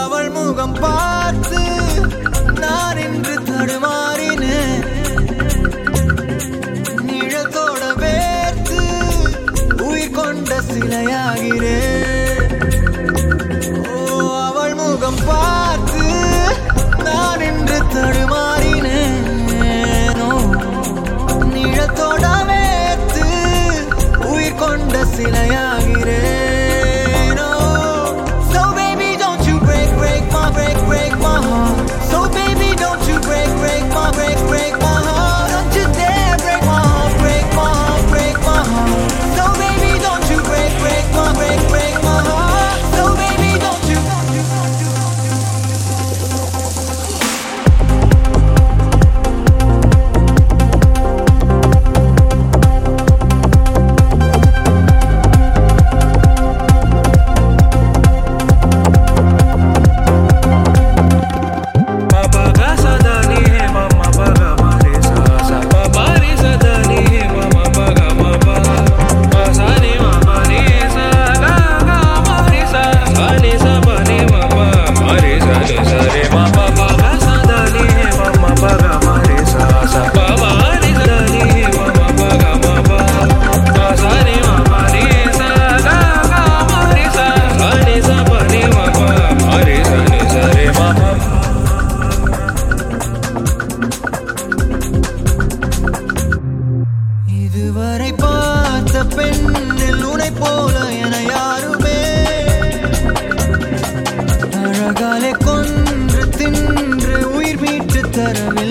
அவள் முகம் பார்த்து நான் என்று தடுமாறினேன். நிழத்தோட வேர்த்து உயிர் கொண்ட சிலையாகிறேன். மகாலை கொன்று தின்று உயிர் மீட்டு தரவே